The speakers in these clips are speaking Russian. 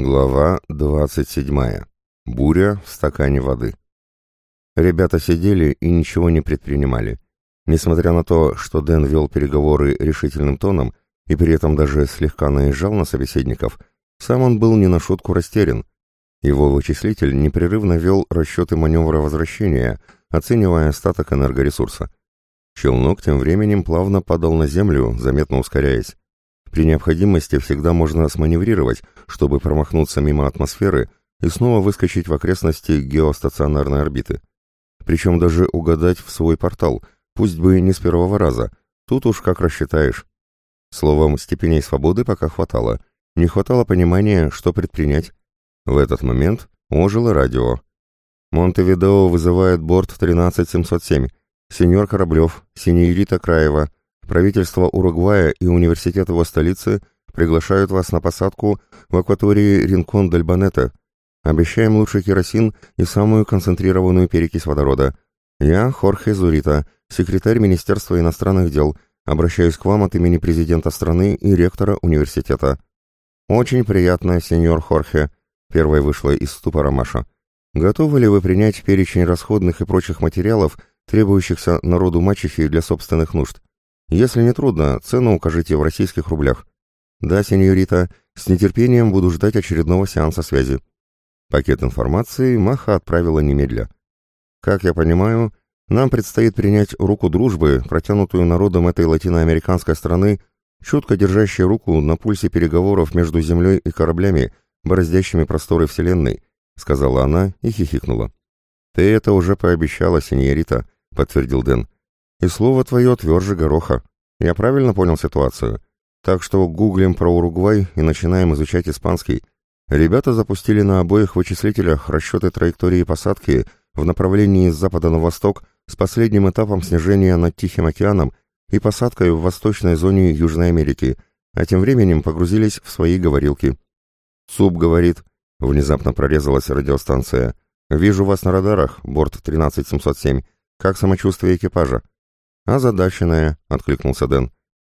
Глава 27. Буря в стакане воды. Ребята сидели и ничего не предпринимали. Несмотря на то, что Дэн вел переговоры решительным тоном и при этом даже слегка наезжал на собеседников, сам он был не на шутку растерян. Его вычислитель непрерывно вел расчеты маневра возвращения, оценивая остаток энергоресурса. Челнок тем временем плавно падал на землю, заметно ускоряясь. При необходимости всегда можно сманеврировать, чтобы промахнуться мимо атмосферы и снова выскочить в окрестности геостационарной орбиты. Причем даже угадать в свой портал, пусть бы не с первого раза, тут уж как рассчитаешь. Словом, степеней свободы пока хватало. Не хватало понимания, что предпринять. В этот момент ожило радио. Монтевидео вызывает борт 13707. Сеньор Кораблев, Синьорита Краева, Правительство Уругвая и университет его столицы приглашают вас на посадку в акватории Ринкон-Дельбанета. Обещаем лучший керосин и самую концентрированную перекись водорода. Я Хорхе Зурита, секретарь Министерства иностранных дел, обращаюсь к вам от имени президента страны и ректора университета. Очень приятно, сеньор Хорхе, первая вышла из ступора Маша. Готовы ли вы принять перечень расходных и прочих материалов, требующихся народу мачехи для собственных нужд? Если не трудно, цену укажите в российских рублях. Да, сеньорита, с нетерпением буду ждать очередного сеанса связи. Пакет информации Маха отправила немедля. Как я понимаю, нам предстоит принять руку дружбы, протянутую народом этой латиноамериканской страны, чутко держащей руку на пульсе переговоров между Землей и кораблями, бороздящими просторы Вселенной, сказала она и хихикнула. «Ты это уже пообещала, сеньорита», — подтвердил Дэн. И слово твое тверже гороха. Я правильно понял ситуацию? Так что гуглим про Уругвай и начинаем изучать испанский. Ребята запустили на обоих вычислителях расчеты траектории посадки в направлении с запада на восток с последним этапом снижения над Тихим океаном и посадкой в восточной зоне Южной Америки, а тем временем погрузились в свои говорилки. «Суп говорит», — внезапно прорезалась радиостанция. «Вижу вас на радарах, борт 13707. Как самочувствие экипажа?» «Озадаченная», — откликнулся Дэн.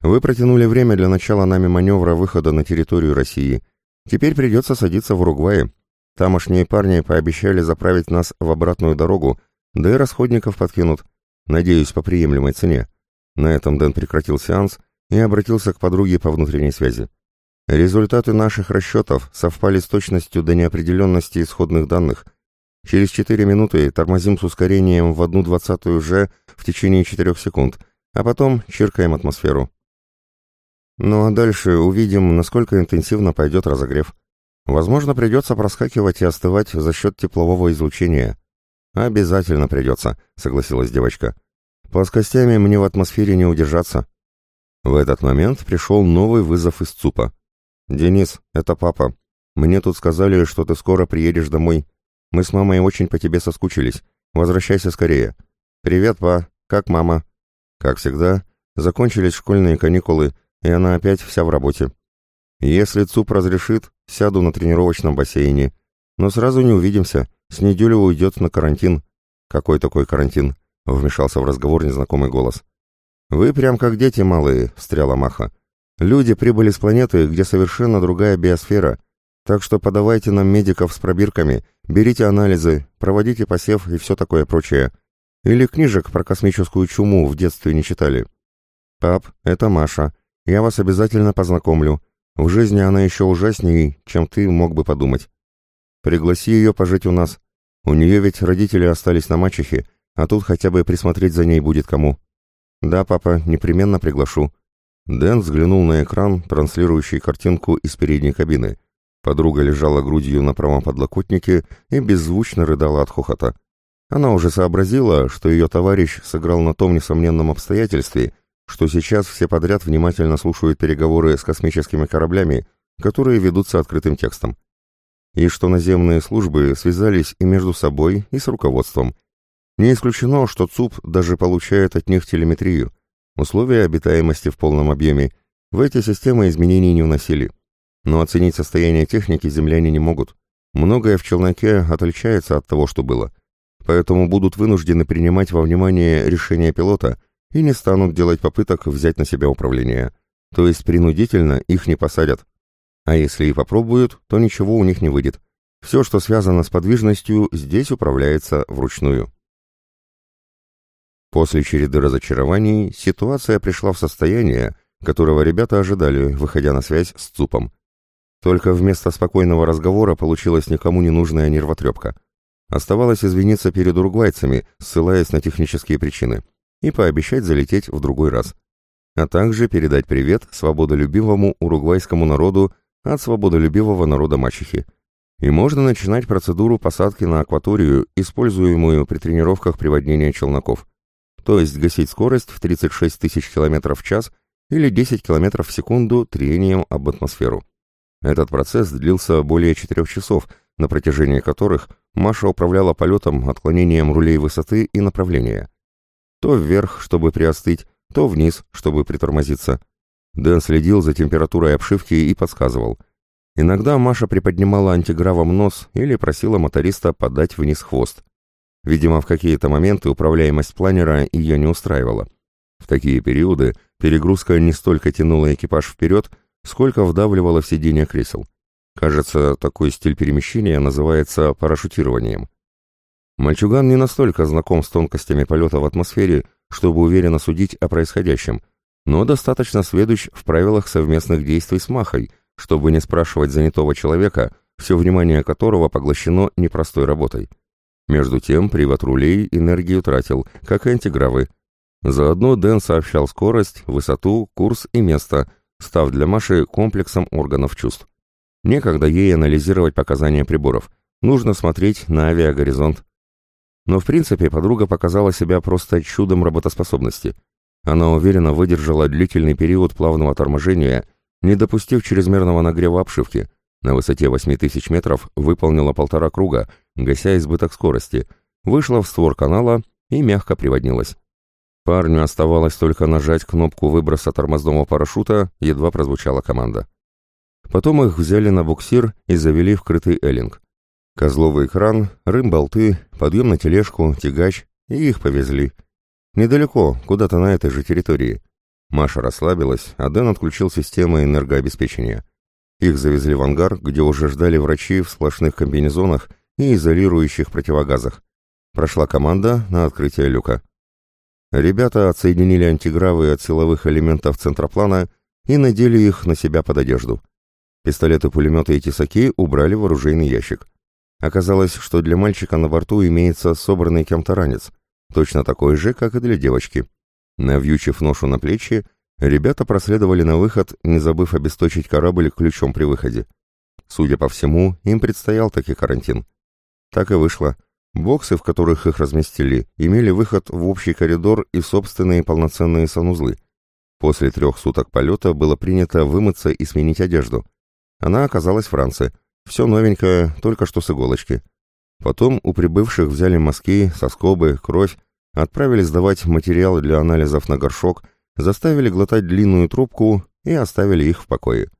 «Вы протянули время для начала нами маневра выхода на территорию России. Теперь придется садиться в Уругвае. Тамошние парни пообещали заправить нас в обратную дорогу, да и расходников подкинут. Надеюсь, по приемлемой цене». На этом Дэн прекратил сеанс и обратился к подруге по внутренней связи. «Результаты наших расчетов совпали с точностью до неопределенности исходных данных. Через 4 минуты тормозим с ускорением в одну двадцатую же в течение 4 секунд, а потом чиркаем атмосферу. Ну а дальше увидим, насколько интенсивно пойдет разогрев. Возможно, придется проскакивать и остывать за счет теплового излучения. Обязательно придется, согласилась девочка. Плоскостями мне в атмосфере не удержаться. В этот момент пришел новый вызов из ЦУПа. «Денис, это папа. Мне тут сказали, что ты скоро приедешь домой. Мы с мамой очень по тебе соскучились. Возвращайся скорее. Привет, па. Как мама? Как всегда, закончились школьные каникулы, и она опять вся в работе. Если ЦУП разрешит, сяду на тренировочном бассейне. Но сразу не увидимся. С неделю уйдет на карантин. Какой такой карантин? Вмешался в разговор незнакомый голос. Вы прям как дети малые, встряла Маха. Люди прибыли с планеты, где совершенно другая биосфера — так что подавайте нам медиков с пробирками, берите анализы, проводите посев и все такое прочее. Или книжек про космическую чуму в детстве не читали. Пап, это Маша. Я вас обязательно познакомлю. В жизни она еще ужаснее, чем ты мог бы подумать. Пригласи ее пожить у нас. У нее ведь родители остались на мачехе, а тут хотя бы присмотреть за ней будет кому. Да, папа, непременно приглашу. Дэн взглянул на экран, транслирующий картинку из передней кабины. Подруга лежала грудью на правом подлокотнике и беззвучно рыдала от хохота. Она уже сообразила, что ее товарищ сыграл на том несомненном обстоятельстве, что сейчас все подряд внимательно слушают переговоры с космическими кораблями, которые ведутся открытым текстом. И что наземные службы связались и между собой, и с руководством. Не исключено, что ЦУП даже получает от них телеметрию. Условия обитаемости в полном объеме в эти системы изменений не вносили. Но оценить состояние техники земляне не могут. Многое в челноке отличается от того, что было. Поэтому будут вынуждены принимать во внимание решения пилота и не станут делать попыток взять на себя управление. То есть принудительно их не посадят. А если и попробуют, то ничего у них не выйдет. Все, что связано с подвижностью, здесь управляется вручную. После череды разочарований ситуация пришла в состояние, которого ребята ожидали, выходя на связь с ЦУПом. Только вместо спокойного разговора получилась никому не нужная нервотрепка. Оставалось извиниться перед уругвайцами, ссылаясь на технические причины, и пообещать залететь в другой раз. А также передать привет свободолюбивому уругвайскому народу от свободолюбивого народа мачехи. И можно начинать процедуру посадки на акваторию, используемую при тренировках приводнения челноков. То есть гасить скорость в 36 тысяч километров в час или 10 километров в секунду трением об атмосферу. Этот процесс длился более 4 часов, на протяжении которых Маша управляла полетом отклонением рулей высоты и направления. То вверх, чтобы приостыть, то вниз, чтобы притормозиться. Дэн следил за температурой обшивки и подсказывал. Иногда Маша приподнимала антигравом нос или просила моториста подать вниз хвост. Видимо, в какие-то моменты управляемость планера ее не устраивала. В такие периоды перегрузка не столько тянула экипаж вперед, сколько вдавливала в сиденье кресел. Кажется, такой стиль перемещения называется парашютированием. Мальчуган не настолько знаком с тонкостями полета в атмосфере, чтобы уверенно судить о происходящем, но достаточно сведущ в правилах совместных действий с Махой, чтобы не спрашивать занятого человека, все внимание которого поглощено непростой работой. Между тем, привод рулей энергию тратил, как и антигравы. Заодно Дэн сообщал скорость, высоту, курс и место, став для Маши комплексом органов чувств. Некогда ей анализировать показания приборов. Нужно смотреть на авиагоризонт. Но в принципе подруга показала себя просто чудом работоспособности. Она уверенно выдержала длительный период плавного торможения, не допустив чрезмерного нагрева обшивки. На высоте 8000 метров выполнила полтора круга, гася избыток скорости, вышла в створ канала и мягко приводнилась. Парню оставалось только нажать кнопку выброса тормозного парашюта, едва прозвучала команда. Потом их взяли на буксир и завели в крытый эллинг. Козловый кран, рым-болты, подъем на тележку, тягач, и их повезли. Недалеко, куда-то на этой же территории. Маша расслабилась, а Дэн отключил системы энергообеспечения. Их завезли в ангар, где уже ждали врачи в сплошных комбинезонах и изолирующих противогазах. Прошла команда на открытие люка. Ребята отсоединили антигравы от силовых элементов центроплана и надели их на себя под одежду. Пистолеты, пулеметы и тесаки убрали в оружейный ящик. Оказалось, что для мальчика на борту имеется собранный кем-то ранец, точно такой же, как и для девочки. Навьючив ношу на плечи, ребята проследовали на выход, не забыв обесточить корабль ключом при выходе. Судя по всему, им предстоял таки карантин. Так и вышло. Боксы, в которых их разместили, имели выход в общий коридор и собственные полноценные санузлы. После трех суток полета было принято вымыться и сменить одежду. Она оказалась в ранце, все новенькое, только что с иголочки. Потом у прибывших взяли мазки, соскобы, кровь, отправили сдавать материалы для анализов на горшок, заставили глотать длинную трубку и оставили их в покое.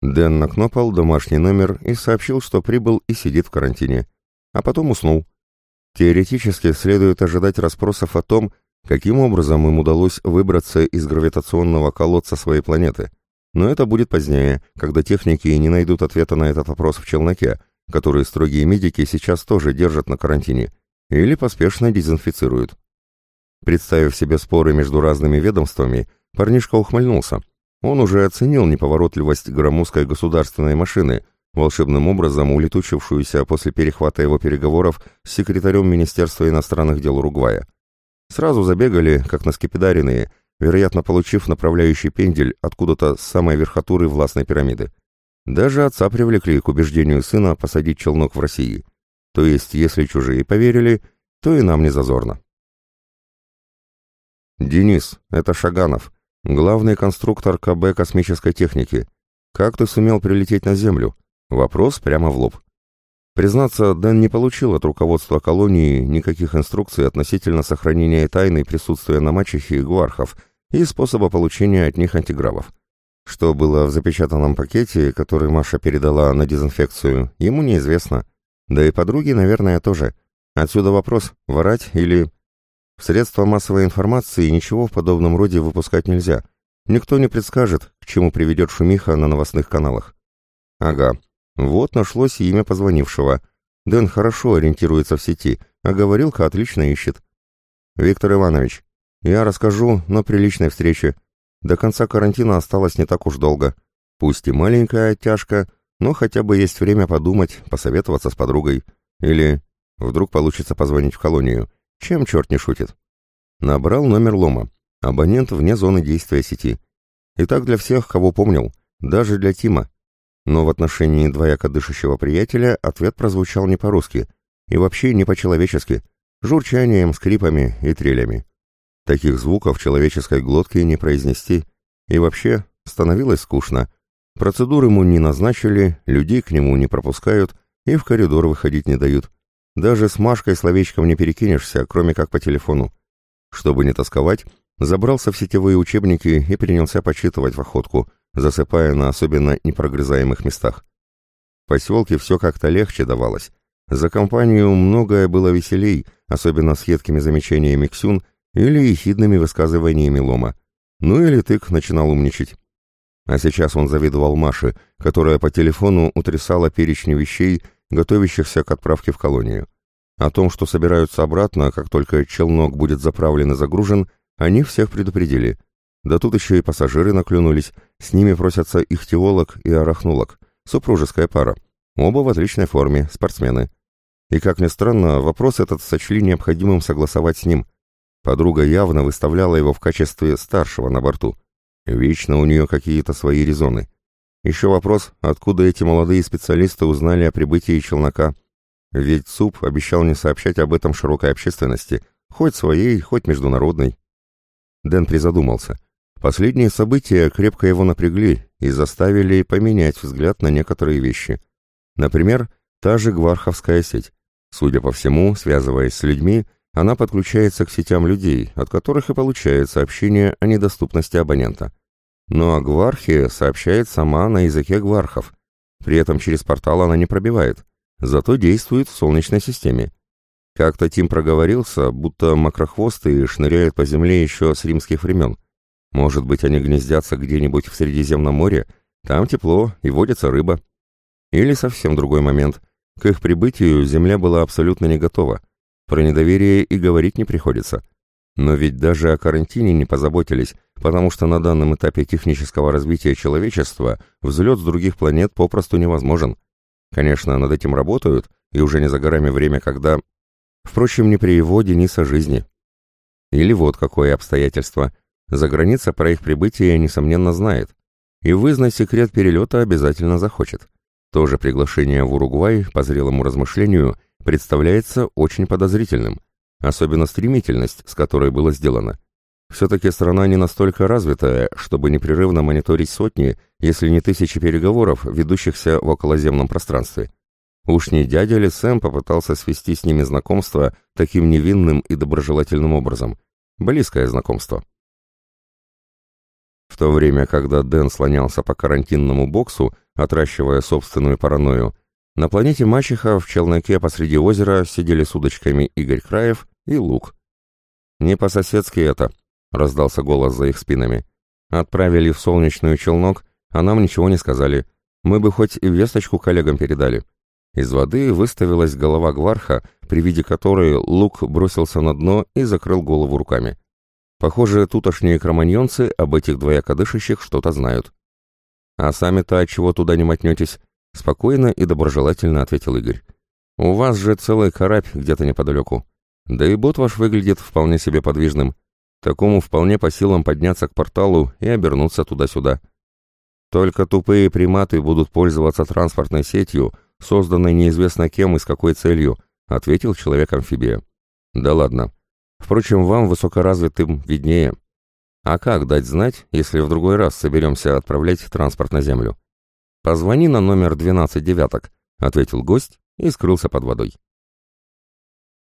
Дэн накнопал домашний номер и сообщил, что прибыл и сидит в карантине. А потом уснул. Теоретически следует ожидать расспросов о том, каким образом им удалось выбраться из гравитационного колодца своей планеты – но это будет позднее, когда техники не найдут ответа на этот вопрос в челноке, который строгие медики сейчас тоже держат на карантине, или поспешно дезинфицируют. Представив себе споры между разными ведомствами, парнишка ухмыльнулся. Он уже оценил неповоротливость громоздкой государственной машины, волшебным образом улетучившуюся после перехвата его переговоров с секретарем Министерства иностранных дел Уругвая. Сразу забегали, как на скипидаренные, вероятно, получив направляющий пендель откуда-то с самой верхотуры властной пирамиды. Даже отца привлекли к убеждению сына посадить челнок в России. То есть, если чужие поверили, то и нам не зазорно. «Денис, это Шаганов, главный конструктор КБ космической техники. Как ты сумел прилететь на Землю?» Вопрос прямо в лоб. Признаться, Дэн не получил от руководства колонии никаких инструкций относительно сохранения тайны присутствия на мачехе и гуархов – и способа получения от них антигравов. Что было в запечатанном пакете, который Маша передала на дезинфекцию, ему неизвестно. Да и подруги, наверное, тоже. Отсюда вопрос, ворать или... В средства массовой информации ничего в подобном роде выпускать нельзя. Никто не предскажет, к чему приведет шумиха на новостных каналах. Ага, вот нашлось имя позвонившего. Дэн хорошо ориентируется в сети, а говорилка отлично ищет. Виктор Иванович, я расскажу на приличной встрече. До конца карантина осталось не так уж долго. Пусть и маленькая оттяжка, но хотя бы есть время подумать, посоветоваться с подругой. Или вдруг получится позвонить в колонию. Чем черт не шутит? Набрал номер лома. Абонент вне зоны действия сети. И так для всех, кого помнил, даже для Тима. Но в отношении двояко дышащего приятеля ответ прозвучал не по-русски и вообще не по-человечески, журчанием, скрипами и трелями. Таких звуков человеческой глотке не произнести, и вообще становилось скучно. Процедуры ему не назначили, людей к нему не пропускают и в коридор выходить не дают. Даже с Машкой словечком не перекинешься, кроме как по телефону. Чтобы не тосковать, забрался в сетевые учебники и принялся почитывать в охотку – засыпая на особенно непрогрызаемых местах. В поселке все как-то легче давалось. За компанию многое было веселей, особенно с едкими замечаниями Ксюн или ехидными высказываниями Лома. Ну или тык начинал умничать. А сейчас он завидовал Маше, которая по телефону утрясала перечни вещей, готовящихся к отправке в колонию. О том, что собираются обратно, как только челнок будет заправлен и загружен, они всех предупредили – да тут еще и пассажиры наклюнулись, с ними просятся ихтиолог и арахнулог, супружеская пара. Оба в отличной форме, спортсмены. И, как ни странно, вопрос этот сочли необходимым согласовать с ним. Подруга явно выставляла его в качестве старшего на борту. Вечно у нее какие-то свои резоны. Еще вопрос, откуда эти молодые специалисты узнали о прибытии челнока. Ведь СУП обещал не сообщать об этом широкой общественности, хоть своей, хоть международной. Дэн призадумался. Последние события крепко его напрягли и заставили поменять взгляд на некоторые вещи. Например, та же Гварховская сеть. Судя по всему, связываясь с людьми, она подключается к сетям людей, от которых и получает сообщение о недоступности абонента. Но о Гвархе сообщает сама на языке Гвархов. При этом через портал она не пробивает, зато действует в Солнечной системе. Как-то Тим проговорился, будто макрохвостые шныряют по земле еще с римских времен. Может быть, они гнездятся где-нибудь в Средиземном море, там тепло и водится рыба. Или совсем другой момент. К их прибытию Земля была абсолютно не готова. Про недоверие и говорить не приходится. Но ведь даже о карантине не позаботились, потому что на данном этапе технического развития человечества взлет с других планет попросту невозможен. Конечно, над этим работают, и уже не за горами время, когда... Впрочем, не при его Дениса жизни. Или вот какое обстоятельство. За граница про их прибытие, несомненно, знает. И вызнать секрет перелета обязательно захочет. Тоже приглашение в Уругвай, по зрелому размышлению, представляется очень подозрительным. Особенно стремительность, с которой было сделано. Все-таки страна не настолько развитая, чтобы непрерывно мониторить сотни, если не тысячи переговоров, ведущихся в околоземном пространстве. Уж не дядя ли Сэм попытался свести с ними знакомство таким невинным и доброжелательным образом. Близкое знакомство. В то время, когда Дэн слонялся по карантинному боксу, отращивая собственную паранойю, на планете Мачеха в челноке посреди озера сидели с удочками Игорь Краев и Лук. «Не по-соседски это», — раздался голос за их спинами. «Отправили в солнечную челнок, а нам ничего не сказали. Мы бы хоть и весточку коллегам передали». Из воды выставилась голова Гварха, при виде которой Лук бросился на дно и закрыл голову руками. Похоже, тутошние кроманьонцы об этих двоякодышащих что-то знают. «А сами-то отчего туда не мотнетесь?» — спокойно и доброжелательно ответил Игорь. «У вас же целый карабь где-то неподалеку. Да и бот ваш выглядит вполне себе подвижным. Такому вполне по силам подняться к порталу и обернуться туда-сюда. Только тупые приматы будут пользоваться транспортной сетью, созданной неизвестно кем и с какой целью», — ответил человек-амфибия. «Да ладно. Впрочем, вам, высокоразвитым, виднее. А как дать знать, если в другой раз соберемся отправлять транспорт на Землю? Позвони на номер 12 девяток, ответил гость и скрылся под водой.